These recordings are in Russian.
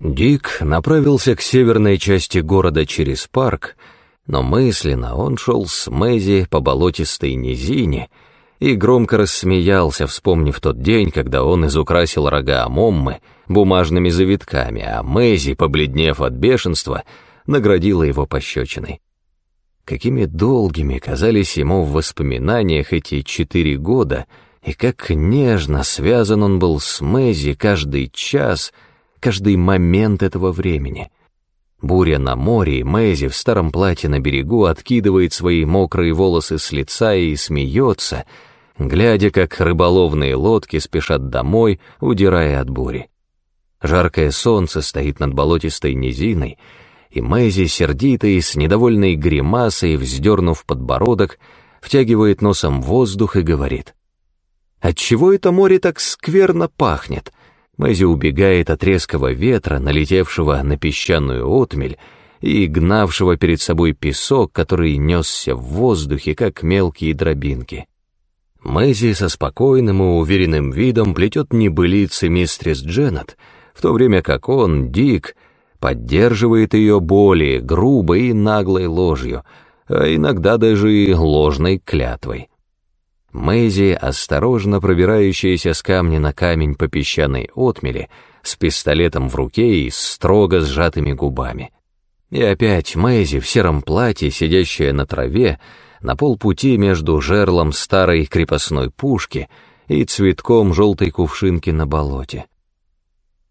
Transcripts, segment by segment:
Дик направился к северной части города через парк, но мысленно он шел с Мэзи по болотистой низине и громко рассмеялся, вспомнив тот день, когда он изукрасил рога Амоммы бумажными завитками, а Мэзи, побледнев от бешенства, наградила его пощечиной. Какими долгими казались ему в воспоминаниях эти четыре года, и как нежно связан он был с Мэзи каждый час — каждый момент этого времени. Буря на море, Мэйзи в старом платье на берегу откидывает свои мокрые волосы с лица и смеется, глядя, как рыболовные лодки спешат домой, удирая от бури. Жаркое солнце стоит над болотистой низиной, и Мэйзи, сердитый, с недовольной гримасой, вздернув подбородок, втягивает носом воздух и говорит. «Отчего это море так скверно пахнет?» Мэзи убегает от резкого ветра, налетевшего на песчаную отмель, и гнавшего перед собой песок, который несся в воздухе, как мелкие дробинки. Мэзи со спокойным и уверенным видом плетет небылицы мистрис Дженнет, в то время как он, Дик, поддерживает ее более грубой и наглой ложью, а иногда даже и ложной клятвой. Мэйзи, осторожно пробирающаяся с камня на камень по песчаной отмели, с пистолетом в руке и строго сжатыми губами. И опять Мэйзи в сером платье, сидящая на траве, на полпути между жерлом старой крепостной пушки и цветком желтой кувшинки на болоте.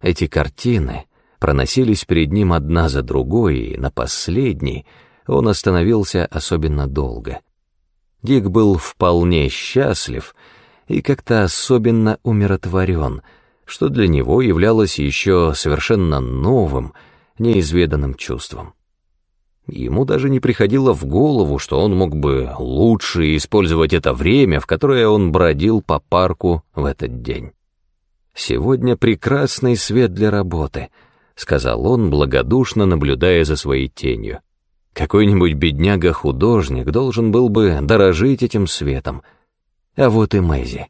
Эти картины проносились перед ним одна за другой, и на последней он остановился особенно долго — Дик был вполне счастлив и как-то особенно умиротворен, что для него являлось еще совершенно новым, неизведанным чувством. Ему даже не приходило в голову, что он мог бы лучше использовать это время, в которое он бродил по парку в этот день. «Сегодня прекрасный свет для работы», — сказал он, благодушно наблюдая за своей тенью. Какой-нибудь бедняга-художник должен был бы дорожить этим светом. А вот и Мэзи.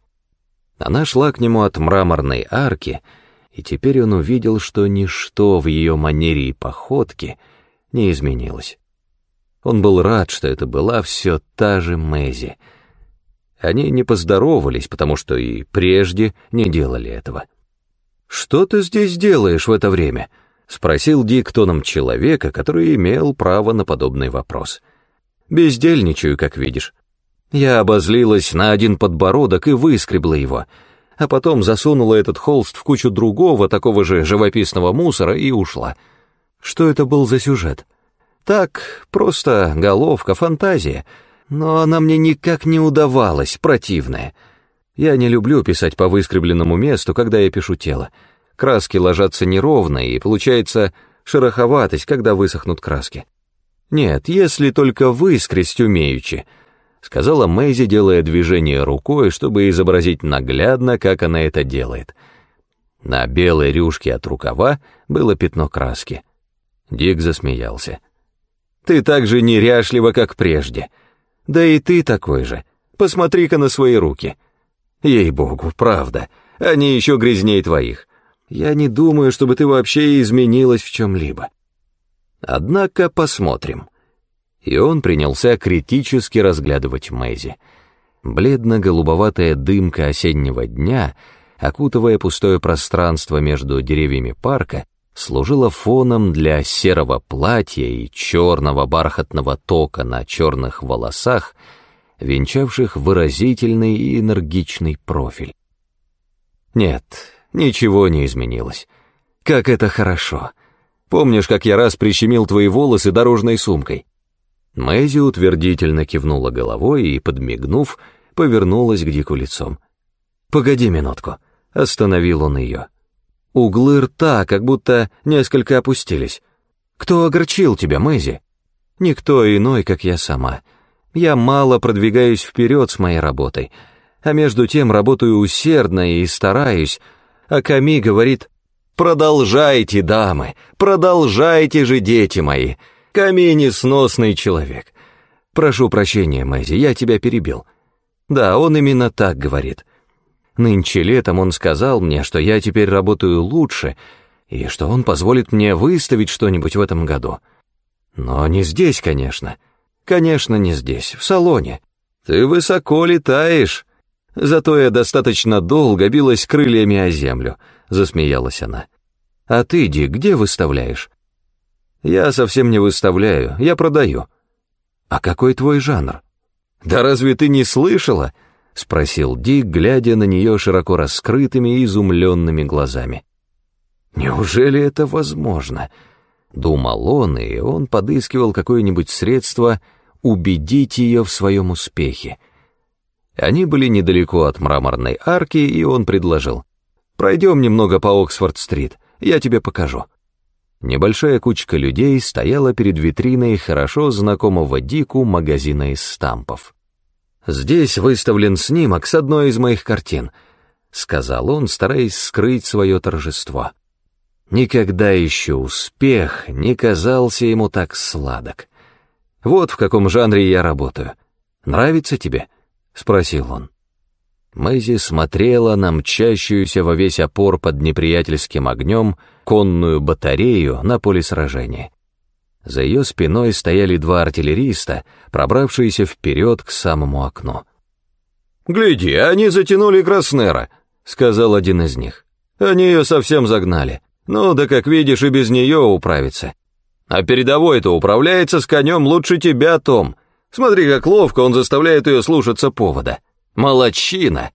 Она шла к нему от мраморной арки, и теперь он увидел, что ничто в ее манере и походке не изменилось. Он был рад, что это была все та же Мэзи. Они не поздоровались, потому что и прежде не делали этого. «Что ты здесь делаешь в это время?» — спросил Дик тоном человека, который имел право на подобный вопрос. «Бездельничаю, как видишь. Я обозлилась на один подбородок и выскребла его, а потом засунула этот холст в кучу другого, такого же живописного мусора и ушла. Что это был за сюжет? Так, просто головка, фантазия, но она мне никак не удавалась, противная. Я не люблю писать по выскребленному месту, когда я пишу тело краски ложатся неровно, и получается шероховатость, когда высохнут краски. «Нет, если только выскресть умеючи», — сказала Мэйзи, делая движение рукой, чтобы изобразить наглядно, как она это делает. На белой рюшке от рукава было пятно краски. Дик засмеялся. «Ты так же неряшлива, как прежде. Да и ты такой же. Посмотри-ка на свои руки. Ей-богу, правда, они еще грязнее твоих. Я не думаю, чтобы ты вообще изменилась в чем-либо. Однако посмотрим. И он принялся критически разглядывать Мэйзи. Бледно-голубоватая дымка осеннего дня, окутывая пустое пространство между деревьями парка, служила фоном для серого платья и черного бархатного тока на черных волосах, венчавших выразительный и энергичный профиль. Нет, Ничего не изменилось. Как это хорошо. Помнишь, как я раз прищемил твои волосы дорожной сумкой?» Мэйзи утвердительно кивнула головой и, подмигнув, повернулась к Дику лицом. «Погоди минутку», — остановил он ее. «Углы рта как будто несколько опустились. Кто огорчил тебя, Мэйзи?» «Никто иной, как я сама. Я мало продвигаюсь вперед с моей работой, а между тем работаю усердно и стараюсь, а Ками говорит «Продолжайте, дамы, продолжайте же, дети мои, Ками несносный человек». Прошу прощения, Мэзи, я тебя перебил. Да, он именно так говорит. Нынче летом он сказал мне, что я теперь работаю лучше, и что он позволит мне выставить что-нибудь в этом году. Но не здесь, конечно. Конечно, не здесь, в салоне. Ты высоко летаешь. Зато я достаточно долго билась крыльями о землю, засмеялась она. А ты, Ди, где выставляешь? Я совсем не выставляю, я продаю. А какой твой жанр? Да разве ты не слышала? Спросил Дик, глядя на нее широко раскрытыми и изумленными глазами. Неужели это возможно? Думал он, и он подыскивал какое-нибудь средство убедить ее в своем успехе. Они были недалеко от мраморной арки, и он предложил. «Пройдем немного по Оксфорд-стрит, я тебе покажу». Небольшая кучка людей стояла перед витриной хорошо знакомого Дику магазина из стампов. «Здесь выставлен снимок с одной из моих картин», — сказал он, стараясь скрыть свое торжество. Никогда еще успех не казался ему так сладок. «Вот в каком жанре я работаю. Нравится тебе?» — спросил он. Мэйзи смотрела на мчащуюся во весь опор под неприятельским огнем конную батарею на поле сражения. За ее спиной стояли два артиллериста, пробравшиеся вперед к самому окну. «Гляди, они затянули Краснера», — сказал один из них. «Они ее совсем загнали. Ну, да как видишь, и без нее управится. А передовой-то управляется с конем лучше тебя, Том. Смотри, как ловко он заставляет ее слушаться повода». Молодчина!»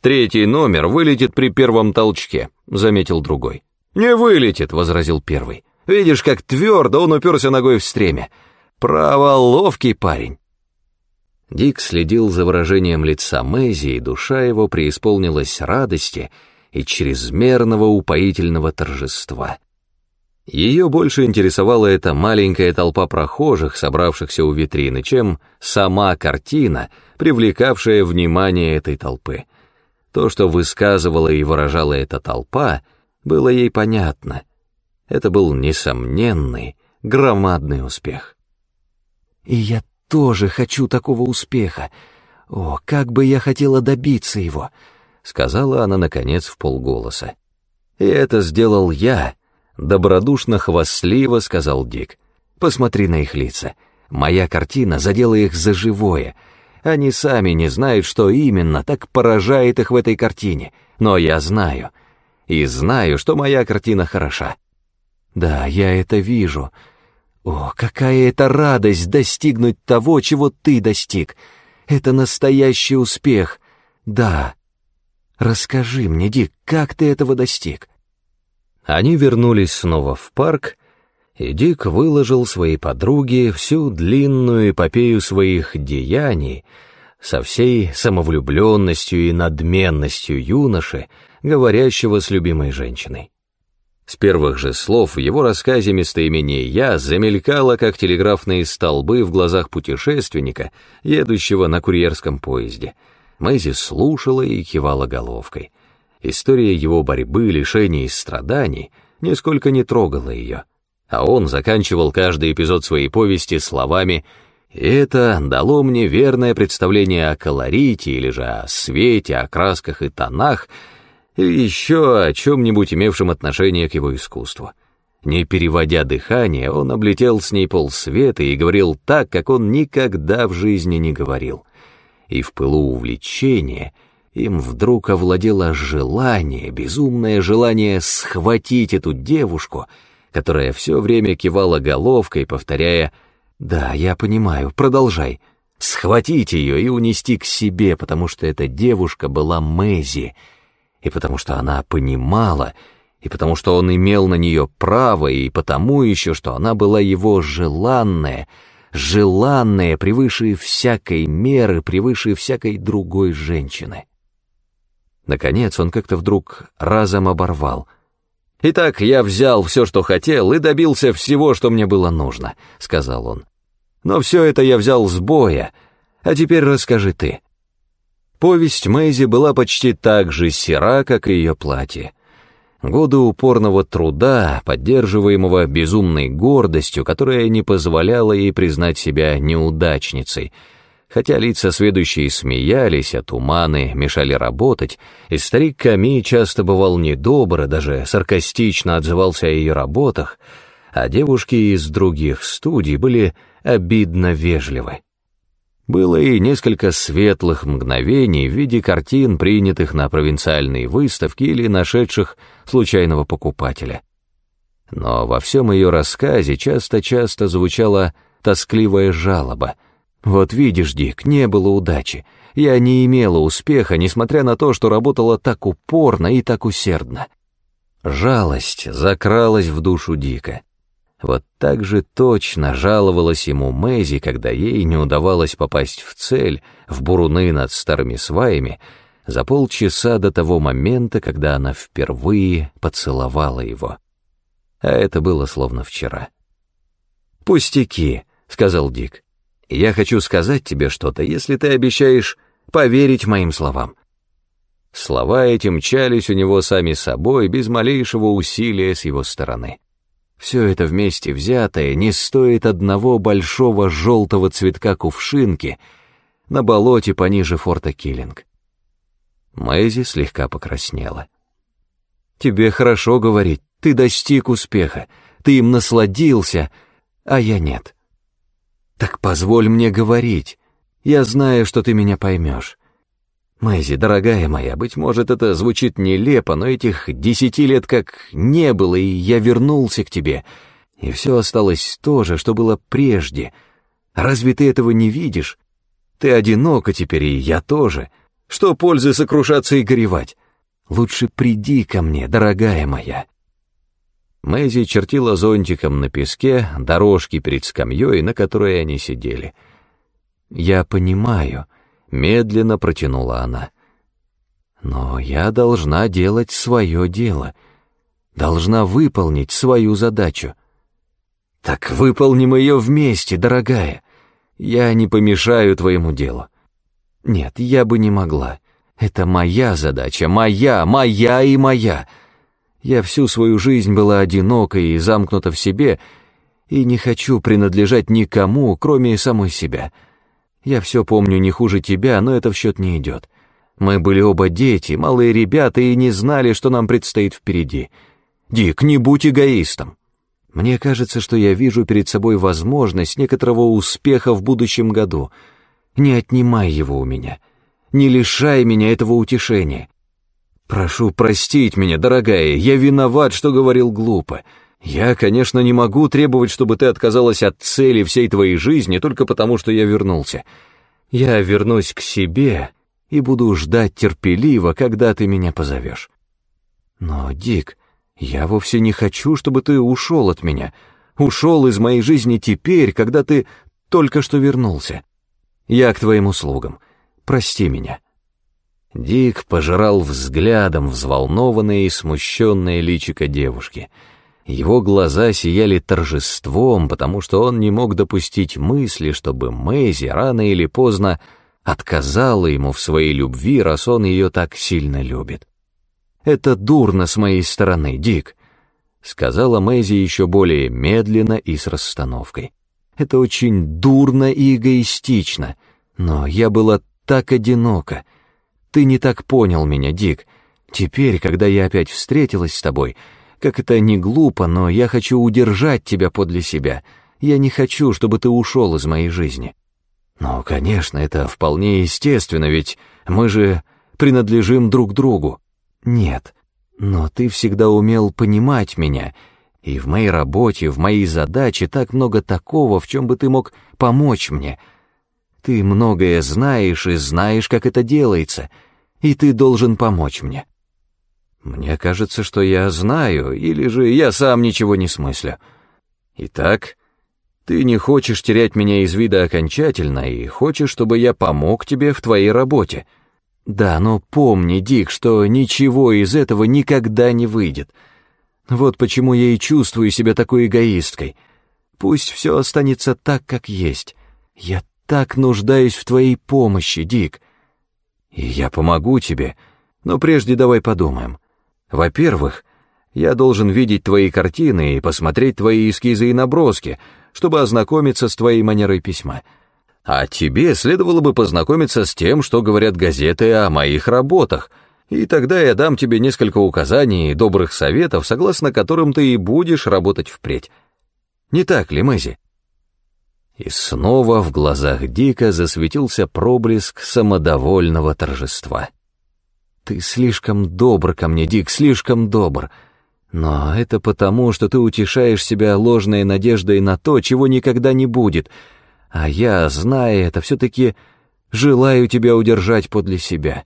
«Третий номер вылетит при первом толчке», — заметил другой. «Не вылетит», — возразил первый. «Видишь, как твердо он уперся ногой в стремя. Право, ловкий парень». Дик следил за выражением лица Мэзи, и душа его преисполнилась радости и чрезмерного упоительного торжества. Ее больше интересовала эта маленькая толпа прохожих, собравшихся у витрины, чем сама картина, привлекавшая внимание этой толпы. То, что высказывала и выражала эта толпа, было ей понятно. Это был несомненный, громадный успех. «И я тоже хочу такого успеха. О, как бы я хотела добиться его!» — сказала она, наконец, в полголоса. «И это сделал я», Добродушно-хвастливо сказал Дик. «Посмотри на их лица. Моя картина задела их за живое. Они сами не знают, что именно так поражает их в этой картине. Но я знаю. И знаю, что моя картина хороша. Да, я это вижу. О, какая это радость достигнуть того, чего ты достиг. Это настоящий успех. Да. Расскажи мне, Дик, как ты этого достиг?» Они вернулись снова в парк, и Дик выложил своей подруге всю длинную эпопею своих деяний со всей самовлюбленностью и надменностью юноши, говорящего с любимой женщиной. С первых же слов в его рассказе местоимение «я» замелькало, как телеграфные столбы в глазах путешественника, едущего на курьерском поезде. Мэйзи слушала и кивала головкой — История его борьбы, лишений и страданий нисколько не трогала ее, а он заканчивал каждый эпизод своей повести словами «И это дало мне верное представление о колорите или же о свете, о красках и тонах, или еще о чем-нибудь имевшем отношение к его искусству». Не переводя дыхание, он облетел с ней полсвета и говорил так, как он никогда в жизни не говорил. И в пылу увлечения — им вдруг овладело желание, безумное желание схватить эту девушку, которая все время кивала головкой, повторяя «Да, я понимаю, продолжай», схватить ее и унести к себе, потому что эта девушка была Мэзи, и потому что она понимала, и потому что он имел на нее право, и потому еще, что она была его желанная, желанная превыше всякой меры, превыше всякой другой женщины. Наконец он как-то вдруг разом оборвал. «Итак, я взял все, что хотел, и добился всего, что мне было нужно», — сказал он. «Но все это я взял с боя, а теперь расскажи ты». Повесть Мэйзи была почти так же сера, как и ее платье. Годы упорного труда, поддерживаемого безумной гордостью, которая не позволяла ей признать себя неудачницей — Хотя лица сведущие смеялись, а туманы мешали работать, и старик Ками часто бывал недобр и даже саркастично отзывался о ее работах, а девушки из других студий были обидно вежливы. Было и несколько светлых мгновений в виде картин, принятых на провинциальные выставки или нашедших случайного покупателя. Но во всем ее рассказе часто-часто звучала тоскливая жалоба. «Вот видишь, Дик, не было удачи. Я не имела успеха, несмотря на то, что работала так упорно и так усердно». Жалость закралась в душу Дика. Вот так же точно жаловалась ему Мэзи, когда ей не удавалось попасть в цель, в буруны над старыми сваями, за полчаса до того момента, когда она впервые поцеловала его. А это было словно вчера. «Пустяки», — сказал Дик. «Я хочу сказать тебе что-то, если ты обещаешь поверить моим словам». Слова эти мчались у него сами собой, без малейшего усилия с его стороны. Все это вместе взятое не стоит одного большого желтого цветка кувшинки на болоте пониже форта Киллинг. Мэйзи слегка покраснела. «Тебе хорошо говорить, ты достиг успеха, ты им насладился, а я нет. Так позволь мне говорить, я знаю, что ты меня поймешь. Мэйзи, дорогая моя, быть может, это звучит нелепо, но этих десяти лет как не было, и я вернулся к тебе, и все осталось то же, что было прежде. Разве ты этого не видишь? Ты одинока теперь, и я тоже. Что пользы сокрушаться и горевать? Лучше приди ко мне, дорогая моя». Мэйзи чертила зонтиком на песке дорожки перед скамьей, на которой они сидели. «Я понимаю», Медленно протянула она. Но я должна делать свое дело. Должна выполнить свою задачу. Так выполним ее вместе, дорогая. Я не помешаю твоему делу. Нет, я бы не могла. Это моя задача, моя, моя и моя. Я всю свою жизнь была одинокой и замкнута в себе, и не хочу принадлежать никому, кроме самой себя. Я все помню не хуже тебя, но это в счет не идет. Мы были оба дети, малые ребята, и не знали, что нам предстоит впереди. Дик, не будь эгоистом. Мне кажется, что я вижу перед собой возможность некоторого успеха в будущем году. Не отнимай его у меня. Не лишай меня этого утешения. Прошу простить меня, дорогая, я виноват, что говорил глупо. Я, конечно, не могу требовать, чтобы ты отказалась от цели всей твоей жизни только потому, что я вернулся. Я вернусь к себе и буду ждать терпеливо, когда ты меня позовешь. Но, Дик, я вовсе не хочу, чтобы ты ушел от меня, ушел из моей жизни теперь, когда ты только что вернулся. Я к твоим услугам. Прости меня». Дик пожирал взглядом взволнованное и смущенное личико девушки — его глаза сияли торжеством, потому что он не мог допустить мысли, чтобы Мэйзи рано или поздно отказала ему в своей любви, раз он ее так сильно любит. «Это дурно с моей стороны, Дик», — сказала Мэйзи еще более медленно и с расстановкой. «Это очень дурно и эгоистично, но я была так одинока. Ты не так понял меня, Дик. Теперь, когда я опять встретилась с тобой, — как это не глупо, но я хочу удержать тебя подле себя. Я не хочу, чтобы ты ушел из моей жизни. Ну, конечно, это вполне естественно, ведь мы же принадлежим друг другу. Нет, но ты всегда умел понимать меня, и в моей работе, в моей задаче так много такого, в чем бы ты мог помочь мне. Ты многое знаешь и знаешь, как это делается, и ты должен помочь мне. Мне кажется, что я знаю, или же я сам ничего не смыслю. Итак, ты не хочешь терять меня из вида окончательно и хочешь, чтобы я помог тебе в твоей работе. Да, но помни, Дик, что ничего из этого никогда не выйдет. Вот почему я и чувствую себя такой эгоисткой. Пусть все останется так, как есть. Я так нуждаюсь в твоей помощи, Дик. И я помогу тебе, но прежде давай подумаем. Во-первых, я должен видеть твои картины и посмотреть твои эскизы и наброски, чтобы ознакомиться с твоей манерой письма. А тебе следовало бы познакомиться с тем, что говорят газеты о моих работах, и тогда я дам тебе несколько указаний и добрых советов, согласно которым ты и будешь работать впредь. Не так ли, Мэзи?» И снова в глазах Дика засветился проблеск самодовольного торжества. «Ты слишком добр ко мне, Дик, слишком добр. Но это потому, что ты утешаешь себя ложной надеждой на то, чего никогда не будет. А я, зная это, все-таки желаю тебя удержать подле себя.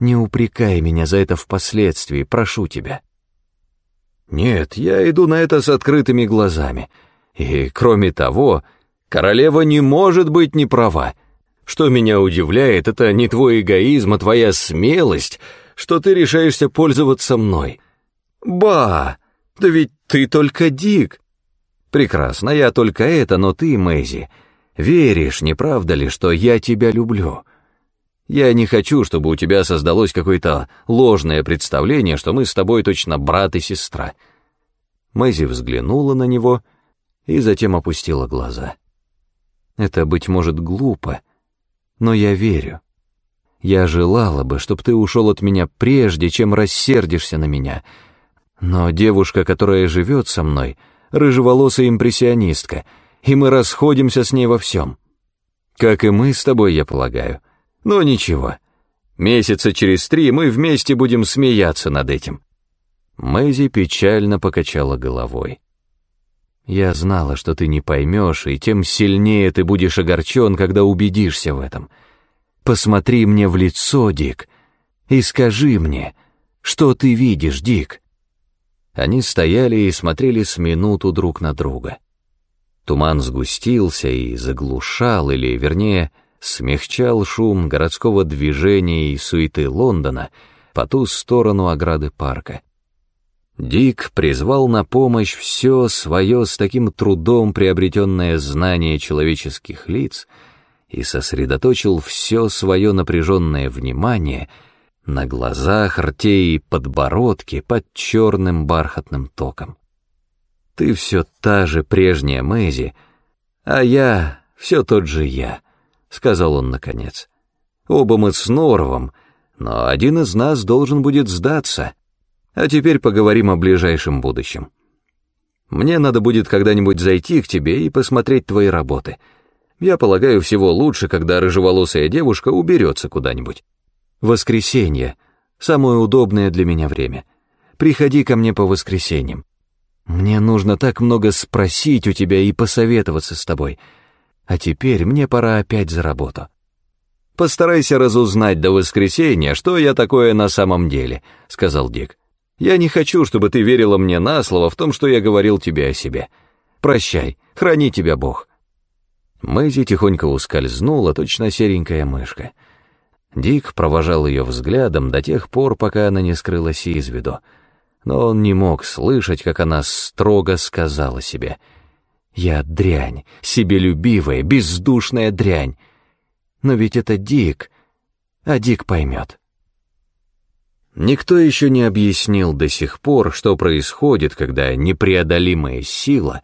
Не упрекай меня за это впоследствии, прошу тебя». «Нет, я иду на это с открытыми глазами. И, кроме того, королева не может быть не права. Что меня удивляет, это не твой эгоизм, а твоя смелость, что ты решаешься пользоваться мной. Ба, да ведь ты только Дик. Прекрасно, я только это, но ты, Мэйзи, веришь, не правда ли, что я тебя люблю?» Я не хочу, чтобы у тебя создалось какое-то ложное представление, что мы с тобой точно брат и сестра». Мэзи взглянула на него и затем опустила глаза. «Это, быть может, глупо, но я верю. Я желала бы, чтобы ты ушел от меня прежде, чем рассердишься на меня. Но девушка, которая живет со мной, рыжеволосая импрессионистка, и мы расходимся с ней во всем. Как и мы с тобой, я полагаю». Но ничего, месяца через три мы вместе будем смеяться над этим». Мэйзи печально покачала головой. «Я знала, что ты не поймешь, и тем сильнее ты будешь огорчен, когда убедишься в этом. Посмотри мне в лицо, Дик, и скажи мне, что ты видишь, Дик?» Они стояли и смотрели с минуту друг на друга. Туман сгустился и заглушал, или, вернее, смягчал шум городского движения и суеты Лондона по ту сторону ограды парка. Дик призвал на помощь все свое с таким трудом приобретенное знание человеческих лиц и сосредоточил все свое напряженное внимание на глазах, рте и подбородке под черным бархатным током. «Ты все та же прежняя Мэйзи, а я все тот же я», — сказал он наконец. «Оба мы с Норовом, но один из нас должен будет сдаться. А теперь поговорим о ближайшем будущем. Мне надо будет когда-нибудь зайти к тебе и посмотреть твои работы. Я полагаю, всего лучше, когда рыжеволосая девушка уберется куда-нибудь. Воскресенье — самое удобное для меня время. Приходи ко мне по воскресеньям. Мне нужно так много спросить у тебя и посоветоваться с тобой». А теперь мне пора опять за работу. «Постарайся разузнать до воскресенья, что я такое на самом деле», — сказал Дик. «Я не хочу, чтобы ты верила мне на слово в том, что я говорил тебе о себе. Прощай, храни тебя Бог». Мэйзи тихонько ускользнула, точно серенькая мышка. Дик провожал ее взглядом до тех пор, пока она не скрылась из виду. Но он не мог слышать, как она строго сказала себе — я дрянь, себелюбивая, бездушная дрянь. Но ведь это Дик, а Дик поймет. Никто еще не объяснил до сих пор, что происходит, когда непреодолимая сила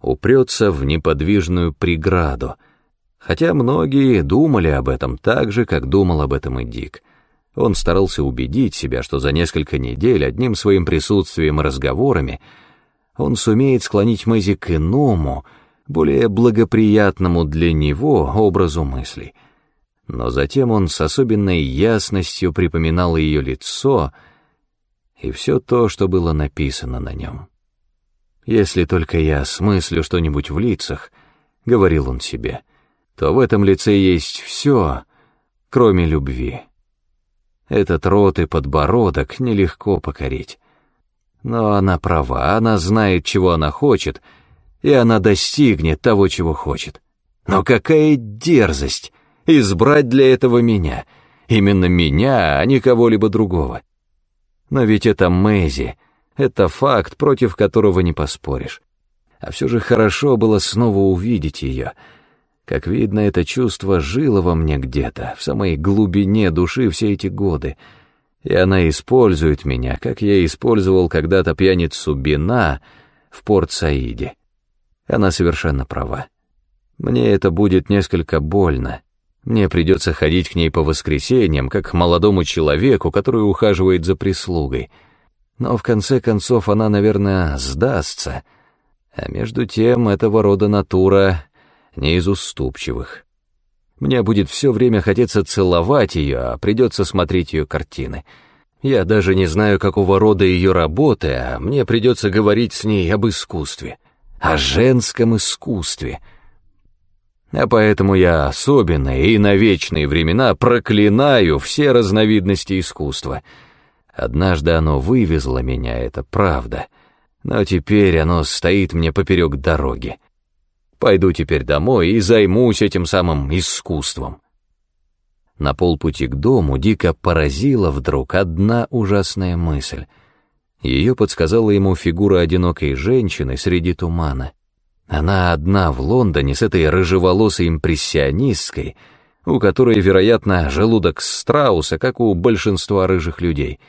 упрется в неподвижную преграду, хотя многие думали об этом так же, как думал об этом и Дик. Он старался убедить себя, что за несколько недель одним своим присутствием и разговорами — он сумеет склонить Мэзи к иному, более благоприятному для него образу мыслей. Но затем он с особенной ясностью припоминал ее лицо и все то, что было написано на нем. «Если только я осмыслю что-нибудь в лицах», — говорил он себе, — «то в этом лице есть все, кроме любви. Этот рот и подбородок нелегко покорить». Но она права, она знает, чего она хочет, и она достигнет того, чего хочет. Но какая дерзость избрать для этого меня, именно меня, а не кого-либо другого. Но ведь это Мэзи, это факт, против которого не поспоришь. А все же хорошо было снова увидеть ее. Как видно, это чувство жило во мне где-то, в самой глубине души все эти годы — и она использует меня, как я использовал когда-то пьяницу Бина в Порт-Саиде. Она совершенно права. Мне это будет несколько больно. Мне придется ходить к ней по воскресеньям, как к молодому человеку, который ухаживает за прислугой. Но в конце концов она, наверное, сдастся. А между тем этого рода натура не из уступчивых. Мне будет все время хотеться целовать ее, а придется смотреть ее картины. Я даже не знаю, какого рода ее работы, а мне придется говорить с ней об искусстве, о женском искусстве. А поэтому я особенно и на вечные времена проклинаю все разновидности искусства. Однажды оно вывезло меня, это правда, но теперь оно стоит мне поперек дороги. Пойду теперь домой и займусь этим самым искусством. На полпути к дому дико поразила вдруг одна ужасная мысль. Ее подсказала ему фигура одинокой женщины среди тумана. Она одна в Лондоне с этой рыжеволосой импрессионисткой, у которой, вероятно, желудок страуса, как у большинства рыжих людей,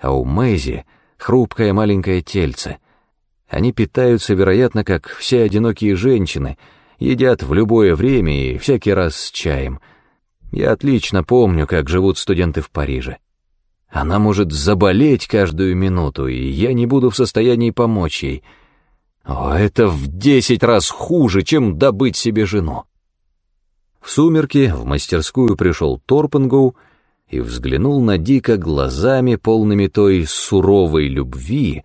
а у Мэйзи — хрупкое маленькое тельце. Они питаются, вероятно, как все одинокие женщины, едят в любое время и всякий раз с чаем — я отлично помню, как живут студенты в Париже. Она может заболеть каждую минуту, и я не буду в состоянии помочь ей. О, это в десять раз хуже, чем добыть себе жену. В сумерки в мастерскую пришел Торпенгоу и взглянул на Дика глазами, полными той суровой любви,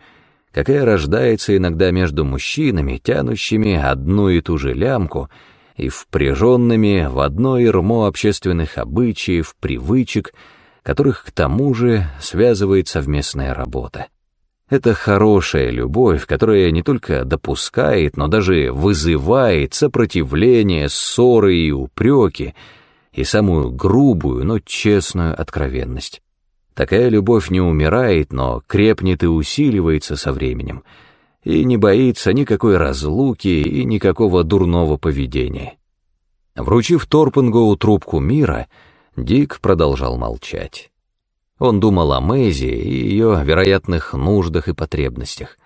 какая рождается иногда между мужчинами, тянущими одну и ту же лямку — и впряженными в одно ермо общественных обычаев, привычек, которых к тому же связывает совместная работа. Это хорошая любовь, которая не только допускает, но даже вызывает сопротивление, ссоры и упреки, и самую грубую, но честную откровенность. Такая любовь не умирает, но крепнет и усиливается со временем — и не боится никакой разлуки и никакого дурного поведения. Вручив Торпенгоу трубку мира, Дик продолжал молчать. Он думал о Мэйзи и ее вероятных нуждах и потребностях.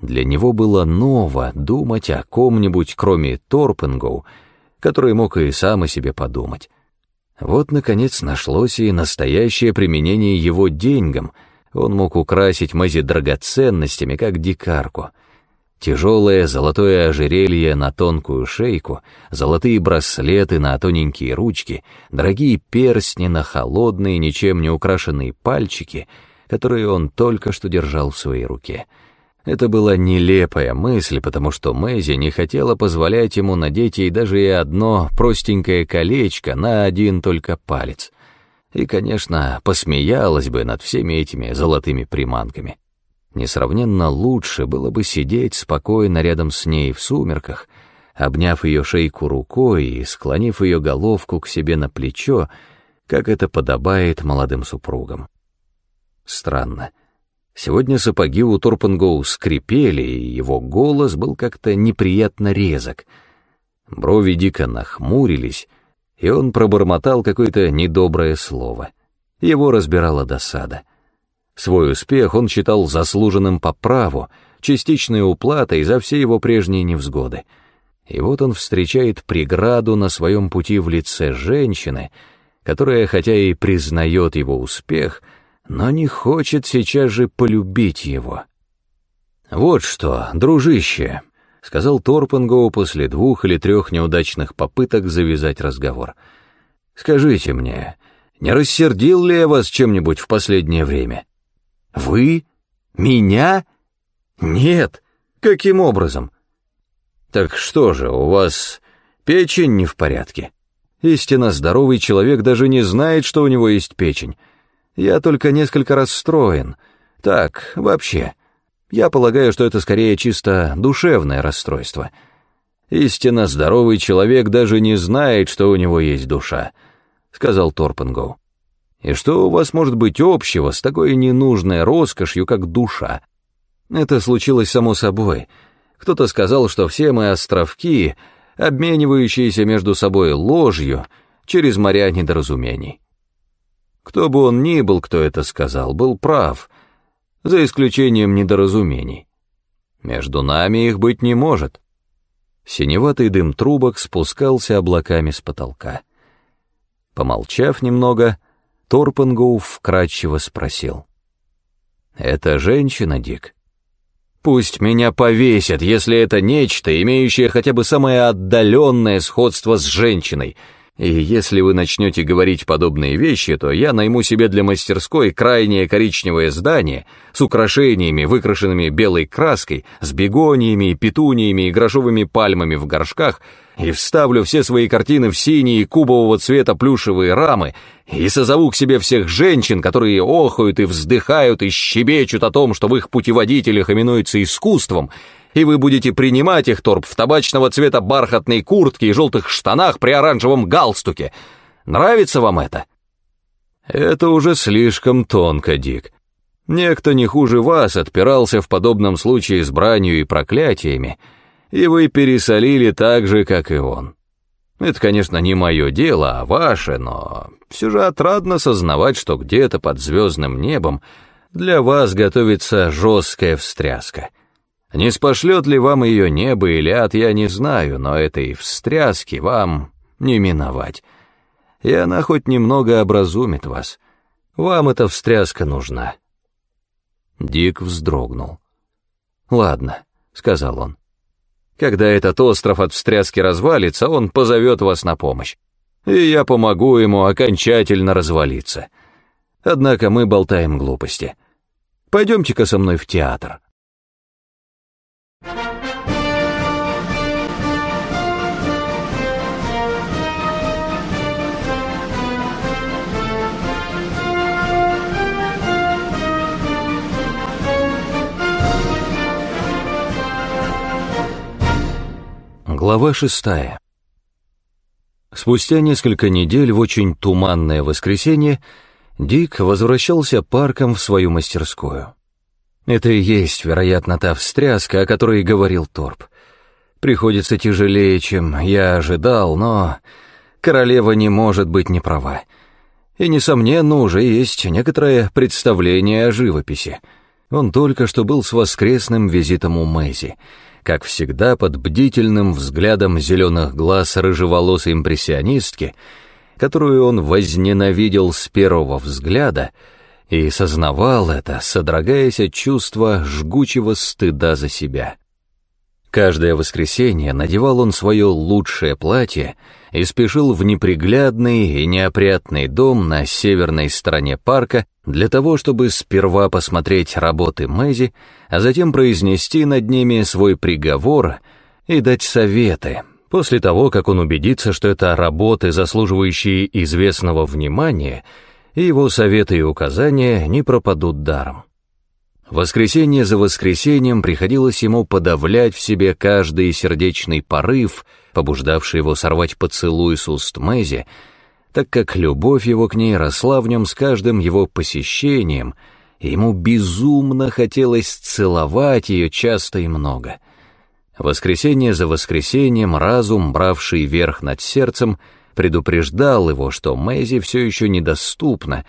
Для него было ново думать о ком-нибудь, кроме Торпенгоу, который мог и сам о себе подумать. Вот, наконец, нашлось и настоящее применение его деньгам. Он мог украсить Мэзи драгоценностями, как дикарку — Тяжелое золотое ожерелье на тонкую шейку, золотые браслеты на тоненькие ручки, дорогие перстни на холодные, ничем не украшенные пальчики, которые он только что держал в своей руке. Это была нелепая мысль, потому что Мэзи не хотела позволять ему надеть ей даже и одно простенькое колечко на один только палец. И, конечно, посмеялась бы над всеми этими золотыми приманками. Несравненно лучше было бы сидеть спокойно рядом с ней в сумерках, обняв ее шейку рукой и склонив ее головку к себе на плечо, как это подобает молодым супругам. Странно. Сегодня сапоги у Торпенгоу скрипели, и его голос был как-то неприятно резок. Брови дико нахмурились, и он пробормотал какое-то недоброе слово. Его разбирала досада. Свой успех он считал заслуженным по праву, частичной уплатой за все его прежние невзгоды. И вот он встречает преграду на своем пути в лице женщины, которая, хотя и признает его успех, но не хочет сейчас же полюбить его. «Вот что, дружище», — сказал Торпенгоу после двух или трех неудачных попыток завязать разговор. «Скажите мне, не рассердил ли я вас чем-нибудь в последнее время?» Вы? Меня? Нет. Каким образом? Так что же, у вас печень не в порядке? Истинно здоровый человек даже не знает, что у него есть печень. Я только несколько расстроен. Так, вообще. Я полагаю, что это скорее чисто душевное расстройство. Истинно здоровый человек даже не знает, что у него есть душа, сказал Торпенгоу. И что у вас может быть общего с такой ненужной роскошью, как душа? Это случилось само собой. Кто-то сказал, что все мы островки, обменивающиеся между собой ложью через моря недоразумений. Кто бы он ни был, кто это сказал, был прав, за исключением недоразумений. Между нами их быть не может. Синеватый дым трубок спускался облаками с потолка. Помолчав немного, Торпенгоу вкратчиво спросил. «Это женщина, Дик?» «Пусть меня повесят, если это нечто, имеющее хотя бы самое отдаленное сходство с женщиной», и если вы начнете говорить подобные вещи, то я найму себе для мастерской крайнее коричневое здание с украшениями, выкрашенными белой краской, с бегониями, петуниями и грошовыми пальмами в горшках, и вставлю все свои картины в синие кубового цвета плюшевые рамы, и созову к себе всех женщин, которые охают и вздыхают и щебечут о том, что в их путеводителях именуется искусством, и вы будете принимать их, Торп, в табачного цвета бархатной куртке и желтых штанах при оранжевом галстуке. Нравится вам это? Это уже слишком тонко, Дик. Некто не хуже вас отпирался в подобном случае с бранью и проклятиями, и вы пересолили так же, как и он. Это, конечно, не мое дело, а ваше, но все же отрадно сознавать, что где-то под звездным небом для вас готовится жесткая встряска — не спошлет ли вам ее небо или ад, я не знаю, но этой встряски вам не миновать. И она хоть немного образумит вас. Вам эта встряска нужна». Дик вздрогнул. «Ладно», — сказал он. «Когда этот остров от встряски развалится, он позовет вас на помощь, и я помогу ему окончательно развалиться. Однако мы болтаем глупости. Пойдемте-ка со мной в театр». Глава шестая. Спустя несколько недель в очень туманное воскресенье Дик возвращался парком в свою мастерскую. Это и есть, вероятно, та встряска, о которой говорил Торп. Приходится тяжелее, чем я ожидал, но королева не может быть не права. И, несомненно, уже есть некоторое представление о живописи. Он только что был с воскресным визитом у Мэзи — как всегда, под бдительным взглядом зеленых глаз рыжеволосой импрессионистки, которую он возненавидел с первого взгляда и сознавал это, содрогаясь от чувства жгучего стыда за себя. Каждое воскресенье надевал он свое лучшее платье и спешил в неприглядный и неопрятный дом на северной стороне парка для того, чтобы сперва посмотреть работы Мэзи, а затем произнести над ними свой приговор и дать советы, после того, как он убедится, что это работы, заслуживающие известного внимания, и его советы и указания не пропадут даром. Воскресенье за воскресеньем приходилось ему подавлять в себе каждый сердечный порыв, побуждавший его сорвать поцелуй с уст Мэзи, так как любовь его к ней росла в нем с каждым его посещением, и ему безумно хотелось целовать ее часто и много. Воскресенье за воскресеньем разум, бравший верх над сердцем, предупреждал его, что Мэзи все еще недоступна,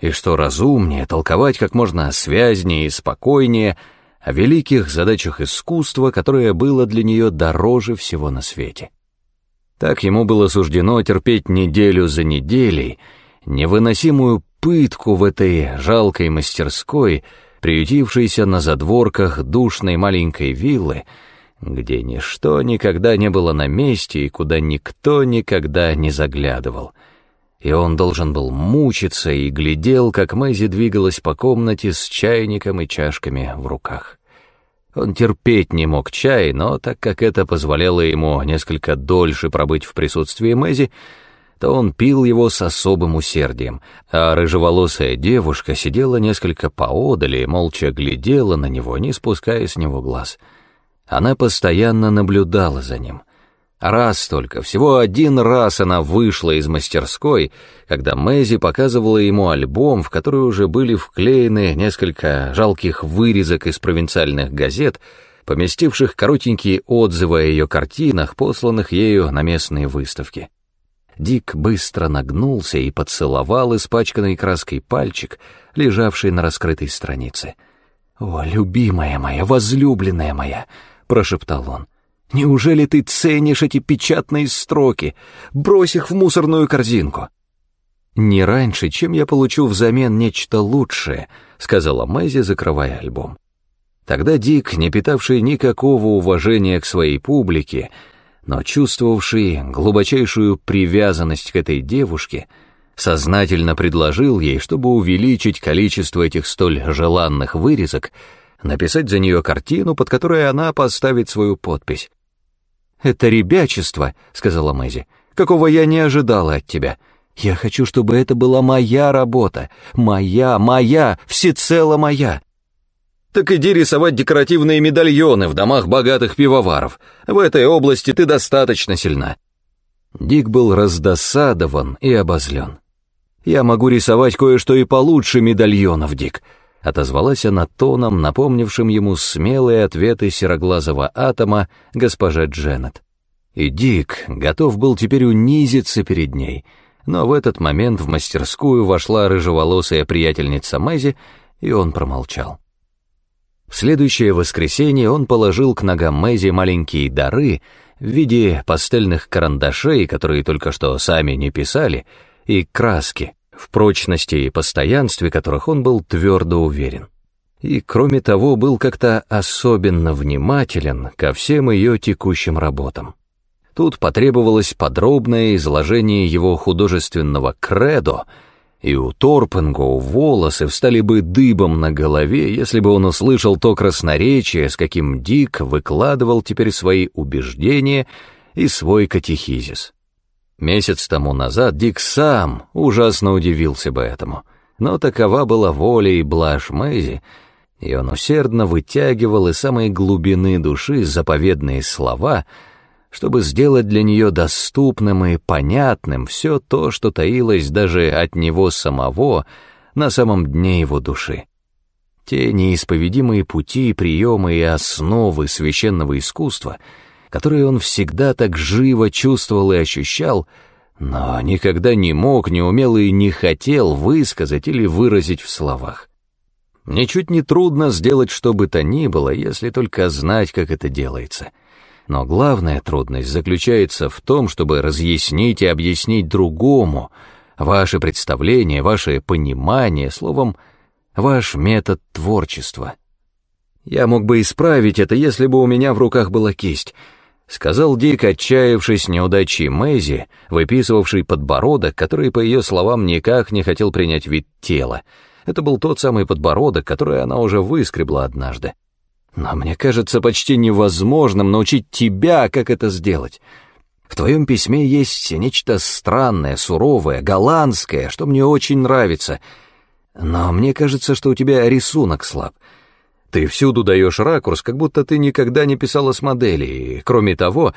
и что разумнее толковать как можно связнее и спокойнее о великих задачах искусства, которое было для нее дороже всего на свете. Так ему было суждено терпеть неделю за неделей, невыносимую пытку в этой жалкой мастерской, приютившейся на задворках душной маленькой виллы, где ничто никогда не было на месте и куда никто никогда не заглядывал — и он должен был мучиться и глядел, как Мэзи двигалась по комнате с чайником и чашками в руках. Он терпеть не мог чай, но так как это позволяло ему несколько дольше пробыть в присутствии Мэзи, то он пил его с особым усердием, а рыжеволосая девушка сидела несколько поодали и молча глядела на него, не спуская с него глаз. Она постоянно наблюдала за ним — Раз только, всего один раз она вышла из мастерской, когда Мэзи показывала ему альбом, в который уже были вклеены несколько жалких вырезок из провинциальных газет, поместивших коротенькие отзывы о ее картинах, посланных ею на местные выставки. Дик быстро нагнулся и поцеловал испачканный краской пальчик, лежавший на раскрытой странице. «О, любимая моя, возлюбленная моя!» — прошептал он. Неужели ты ценишь эти печатные строки? Брось их в мусорную корзинку. «Не раньше, чем я получу взамен нечто лучшее», — сказала Мэзи, закрывая альбом. Тогда Дик, не питавший никакого уважения к своей публике, но чувствовавший глубочайшую привязанность к этой девушке, сознательно предложил ей, чтобы увеличить количество этих столь желанных вырезок, написать за нее картину, под которой она поставит свою подпись. «Это ребячество», — сказала Мэзи, — «какого я не ожидала от тебя». Я хочу, чтобы это была моя работа. Моя, моя, всецело моя. Так иди рисовать декоративные медальоны в домах богатых пивоваров. В этой области ты достаточно сильна. Дик был раздосадован и обозлен. «Я могу рисовать кое-что и получше медальонов, Дик», — отозвалась она тоном, напомнившим ему смелые ответы сероглазого атома госпожа Дженнет. И Дик готов был теперь унизиться перед ней — но в этот момент в мастерскую вошла рыжеволосая приятельница Мэзи, и он промолчал. В следующее воскресенье он положил к ногам Мэзи маленькие дары в виде пастельных карандашей, которые только что сами не писали, и краски, в прочности и постоянстве которых он был твердо уверен. И, кроме того, был как-то особенно внимателен ко всем ее текущим работам. Тут потребовалось подробное изложение его художественного кредо, и у Торпенгоу волосы встали бы дыбом на голове, если бы он услышал то красноречие, с каким Дик выкладывал теперь свои убеждения и свой катехизис. Месяц тому назад Дик сам ужасно удивился бы этому, но такова была воля и блажь Мэйзи, и он усердно вытягивал из самой глубины души заповедные слова — чтобы сделать для нее доступным и понятным все то, что таилось даже от него самого на самом дне его души. Те неисповедимые пути, приемы и основы священного искусства, которые он всегда так живо чувствовал и ощущал, но никогда не мог, не умел и не хотел высказать или выразить в словах. Ничуть не трудно сделать что бы то ни было, если только знать, как это делается — но главная трудность заключается в том, чтобы разъяснить и объяснить другому ваше представление, ваше понимание, словом, ваш метод творчества. Я мог бы исправить это, если бы у меня в руках была кисть, сказал Дик, отчаявшись неудачей Мэйзи, выписывавший подбородок, который, по ее словам, никак не хотел принять вид тела. Это был тот самый подбородок, который она уже выскребла однажды. Но мне кажется почти невозможным научить тебя, как это сделать. В твоем письме есть нечто странное, суровое, голландское, что мне очень нравится. Но мне кажется, что у тебя рисунок слаб. Ты всюду даешь ракурс, как будто ты никогда не писала с модели, и, кроме того,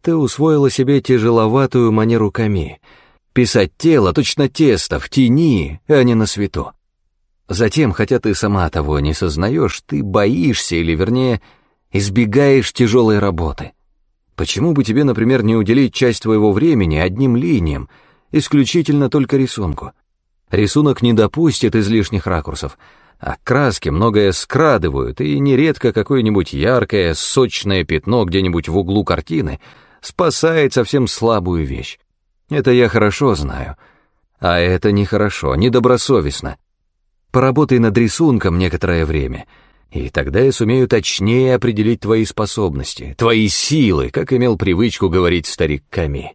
ты усвоила себе тяжеловатую манеру Ками. Писать тело, точно тесто, в тени, а не на свету. Затем, хотя ты сама того не сознаешь, ты боишься, или вернее, избегаешь тяжелой работы. Почему бы тебе, например, не уделить часть твоего времени одним линиям, исключительно только рисунку? Рисунок не допустит излишних ракурсов, а краски многое скрадывают, и нередко какое-нибудь яркое, сочное пятно где-нибудь в углу картины спасает совсем слабую вещь. Это я хорошо знаю. А это нехорошо, недобросовестно. Поработай над рисунком некоторое время, и тогда я сумею точнее определить твои способности, твои силы, как имел привычку говорить старик Ками.